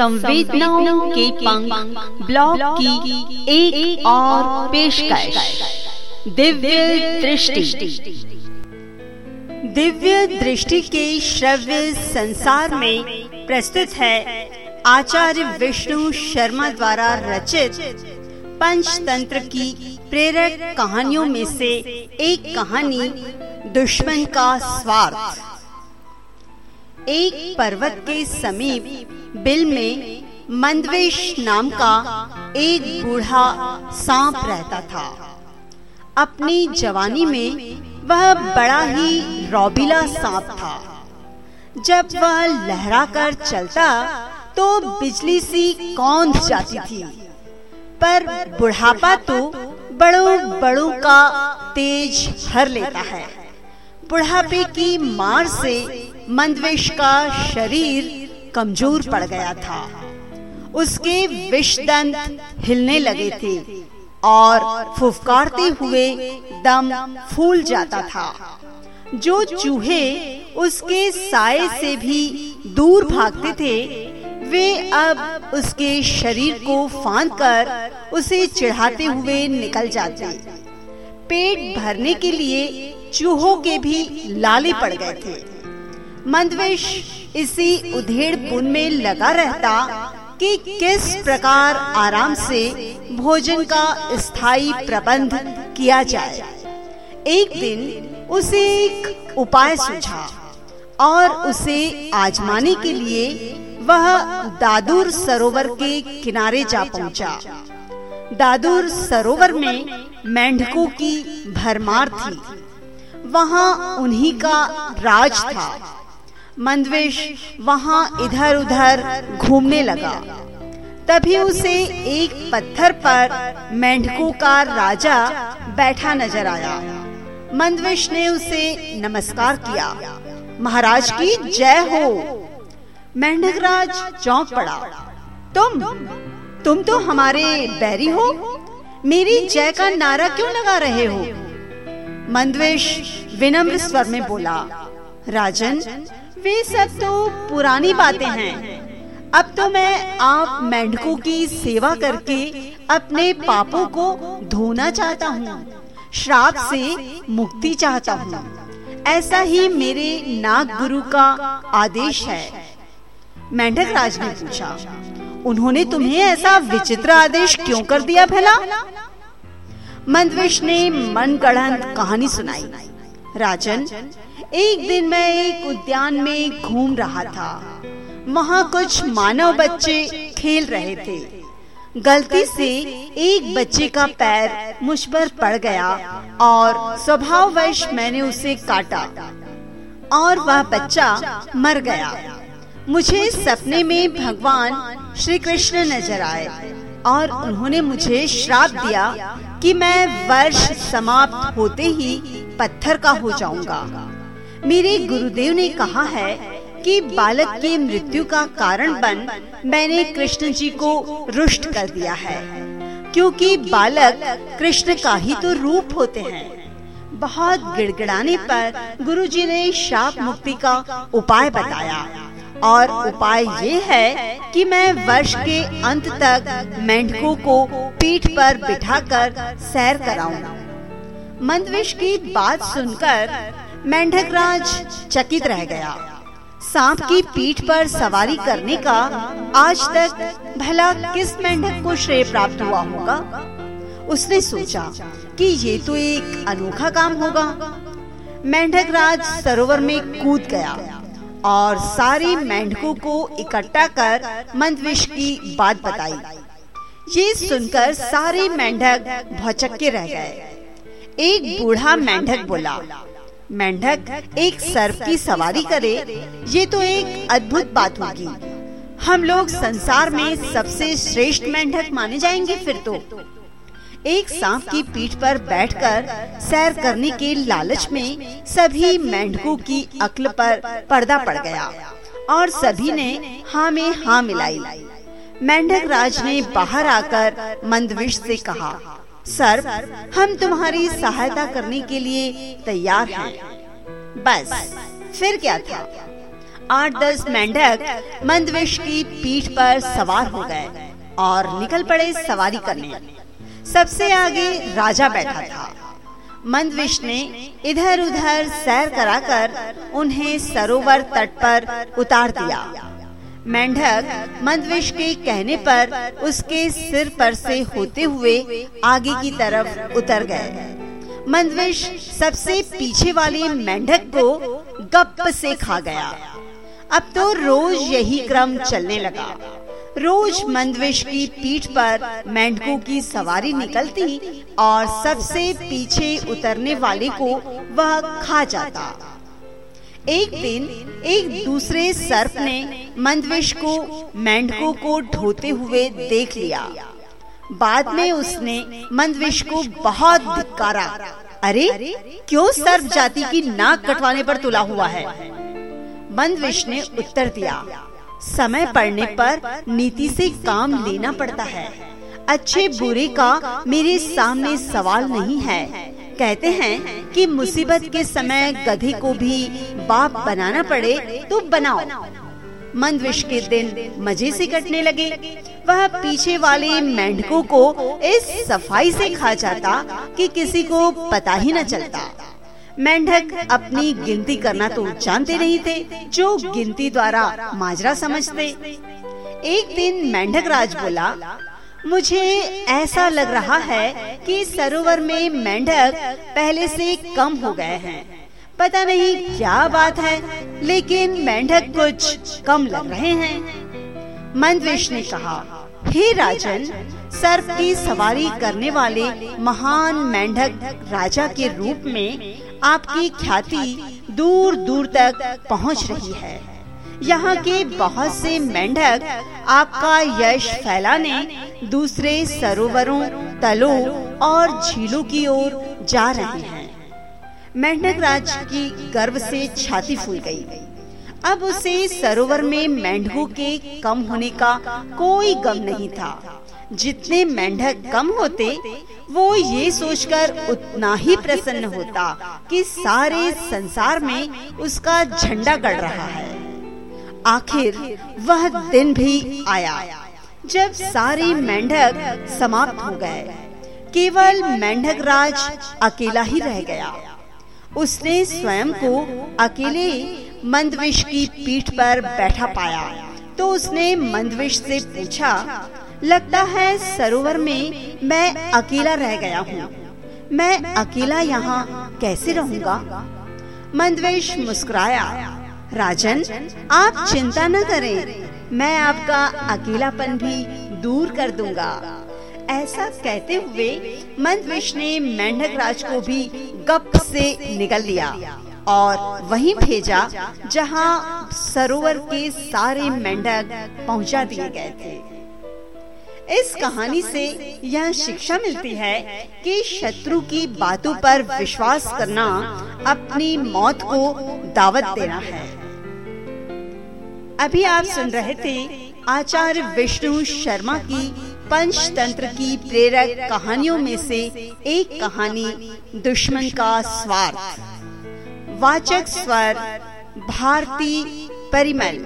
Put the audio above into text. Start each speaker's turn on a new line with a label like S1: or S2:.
S1: संवेदनाओं के पंख ब्लॉग की एक, एक और पेशकश। दिव्य दृष्टि। दिव्य दृष्टि के श्रव्य संसार में प्रस्तुत है आचार्य विष्णु शर्मा द्वारा रचित पंचतंत्र की प्रेरक कहानियों में से एक कहानी दुश्मन का स्वार्थ। एक पर्वत के समीप बिल में मंदवेश नाम का एक बूढ़ा सांप रहता था। अपनी जवानी में वह बड़ा ही रौबीला सांप था। जब वह लहरा कर चलता तो बिजली सी कौंध जाती थी। पर बुढ़ापा तो बड़ों बड़ों का तेज भर लेता है। बुढ़ापे की मार से मंदवेश का शरीर कमज़ोर पड़ गया था। उसके विषदंत हिलने लगे थे और फुफकारते हुए दम फूल जाता था। जो चूहे उसके साय से भी दूर भागते थे वे अब उसके शरीर को फांद कर उसे चढ़ाते हुए निकल जाते। पेट भरने के लिए चूहों के भी लाले पड़ गए थे। मंदवेश इसी उधेड़ पुन में लगा रहता कि किस प्रकार आराम से भोजन का स्थायी प्रबंध किया जाए। एक दिन उसे एक उपाय सूझा और उसे आजमाने के लिए वह दादूर सरोवर के किनारे जा पहुँचा। दादुर सरोवर में मेंढकों की भरमार थी। वहाँ उन्हीं का राज था। मंदवेश वहाँ इधर उधर घूमने लगा। तभी उसे एक पत्थर पर मेंढकों का राजा बैठा नज़र आया। मंदवेश ने उसे नमस्कार किया। महाराज की जय हो। मेंढक राज चौंक पड़ा। तुम तुम तो हमारे बैरी हो? मेरी जय का नारा क्यों लगा रहे हो? मंदवेश विनम्र स्वर में बोला, राजन वे सब तो पुरानी बातें हैं। अब तो मैं आप मेंढकों की सेवा करके अपने पापों को धोना चाहता हूँ, श्राप से मुक्ति चाहता हूँ। ऐसा ही मेरे नाग गुरु का आदेश है। मेंढक राज ने पूछा, उन्होंने तुम्हें ऐसा विचित्र आदेश क्यों कर दिया भला? मंदविश ने मन गढ़ंत कहानी सुनाई। राजन एक दिन मैं एक उद्यान में घूम रहा था। वहाँ कुछ मानव बच्चे खेल रहे थे। गलती से एक बच्चे का पैर मुझ पर पड़ गया और स्वभाववश मैंने उसे काटा और वह बच्चा मर गया। मुझे सपने में भगवान श्री कृष्ण नज़र आए और उन्होंने मुझे श्राप दिया कि मैं वर्ष समाप्त होते ही पत्थर का हो जाऊँगा। मेरे गुरुदेव ने कहा है कि बालक की मृत्यु का कारण बन मैंने कृष्ण जी को रुष्ट कर दिया है। क्योंकि बालक कृष्ण का ही तो रूप होते हैं। बहुत गिड़गिड़ाने पर गुरुजी ने शाप मुक्ति का उपाय बताया। और उपाय ये है कि मैं वर्ष के अंत तक मेंढकों को पीठ पर बिठाकर सैर कराऊं। मंदविश की बात सुनकर मेंढक राज चकित रह गया। सांप की पीठ पर सवारी करने का आज तक भला किस मेंढक को श्रेय प्राप्त हुआ होगा? उसने सोचा कि ये तो एक अनोखा काम होगा। मेंढक राज सरोवर में कूद गया और सारे मेंढकों को इकट्ठा कर मंदविश की बात बताई। ये सुनकर सारे मेंढक भौचक्के रह गए। एक बूढ़ा मेंढक बोला मेंढक एक सर्प की सवारी करे, ये तो एक अद्भुत बात होगी। हम लोग संसार में सबसे श्रेष्ठ मेंढक माने जाएँगे फिर तो। एक सांप की पीठ पर बैठकर सैर करने के लालच में सभी मेंढकों की अक्ल पर पर्दा पड़ गया और सभी ने हाँ में हाँ मिलाई। मेंढक राज ने बाहर आकर मंदविश से कहा सर, हम तुम्हारी सहायता करने के लिए तैयार हैं। बस, फिर क्या था? आठ दस मेंढक मंदविश की पीठ पर सवार हो गए और निकल पड़े सवारी करने। सबसे आगे राजा बैठा था। मंदविश ने इधर उधर सैर कराकर उन्हें सरोवर तट पर उतार दिया। मेंढक मंदविश के कहने पर उसके सिर पर से होते हुए आगे की तरफ़ उतर गए। मंदविश सबसे पीछे वाले मेंढक को गप से खा गया। अब तो रोज यही क्रम चलने लगा। रोज मंदविश की पीठ पर मेंढकों की सवारी निकलती और सबसे पीछे उतरने वाले को वह खा जाता। एक दिन एक दूसरे सर्प ने मंदविश को, मेंढकों को ढोते हुए देख लिया। बाद में उसने मंदविश को बहुत धिक्कारा। अरे, क्यों सर्प जाति की नाक कटवाने पर तुला हुआ है? मंदविश ने उत्तर दिया, समय पड़ने पर नीति से काम लेना पड़ता है। अच्छे बुरे का मेरे सामने सवाल नहीं है। कहते हैं कि मुसीबत के समय गधे को भी बाप बनाना पड़े तो बनाओ। मंदविश के दिन मज़े से कटने लगे। वह पीछे वाले मेंढकों को इस सफ़ाई से खा जाता कि किसी को पता ही न चलता। मेंढक अपनी गिनती करना तो जानते नहीं थे, जो गिनती द्वारा माजरा समझते। एक दिन मेंढक राज बोला मुझे ऐसा लग रहा है कि सरोवर में मेंढक पहले से कम हो गए हैं। पता नहीं क्या बात है, लेकिन मेंढक कुछ कम लग रहे हैं। मंदविश ने कहा, हे राजन, सर्प की सवारी करने वाले महान मेंढक राजा के रूप में आपकी ख्याति दूर दूर तक पहुँच रही है। यहाँ के बहुत से मेंढक आपका यश फैलाने, दूसरे सरोवरों, तलों और झीलों की ओर जा रहे हैं। मेंढक राज की गर्व से छाती फूल गई। अब उसे सरोवर में मेंढकों के कम होने का कोई गम नहीं था। जितने मेंढक कम होते, वो ये सोचकर उतना ही प्रसन्न होता कि सारे संसार में उसका झंडा गड़ रहा है। आखिर वह दिन भी आया, जब सारे मेंढक समाप्त हो गए। केवल मेंढक राज अकेला ही रह गया। उसने स्वयं को अकेले मंदविश की पीठ पर बैठा पाया। तो उसने मंदविश से पूछा, लगता है सरोवर में मैं अकेला रह गया हूँ। मैं अकेला यहाँ कैसे रहूँगा? मंदवेश मुस्कुराया राजन, आप चिंता न करें। मैं आपका अकेलापन भी दूर कर दूँगा। ऐसा कहते हुए मंदवेश ने मेंढक राज को भी गप से निकल लिया और वहीं भेजा जहाँ सरोवर के सारे मेंढक पहुँचा दिए गए थे। इस कहानी से यह शिक्षा मिलती है कि शत्रु की बातों पर विश्वास करना अपनी मौत को दावत देना है। अभी आप सुन रहे थे आचार्य विष्णु शर्मा की पंचतंत्र की प्रेरक कहानियों में से एक कहानी, दुश्मन का स्वार्थ। वाचक स्वर, भारती परिमल।